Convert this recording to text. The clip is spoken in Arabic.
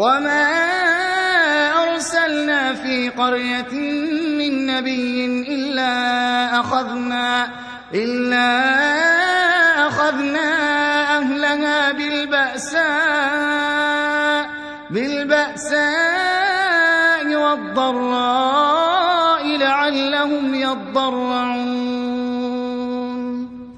وما أرسلنا في قرية من نبي إلا أخذنا إلا أخذنا أهلها بالبأساء بالبأساء والضراء لعلهم يضرعون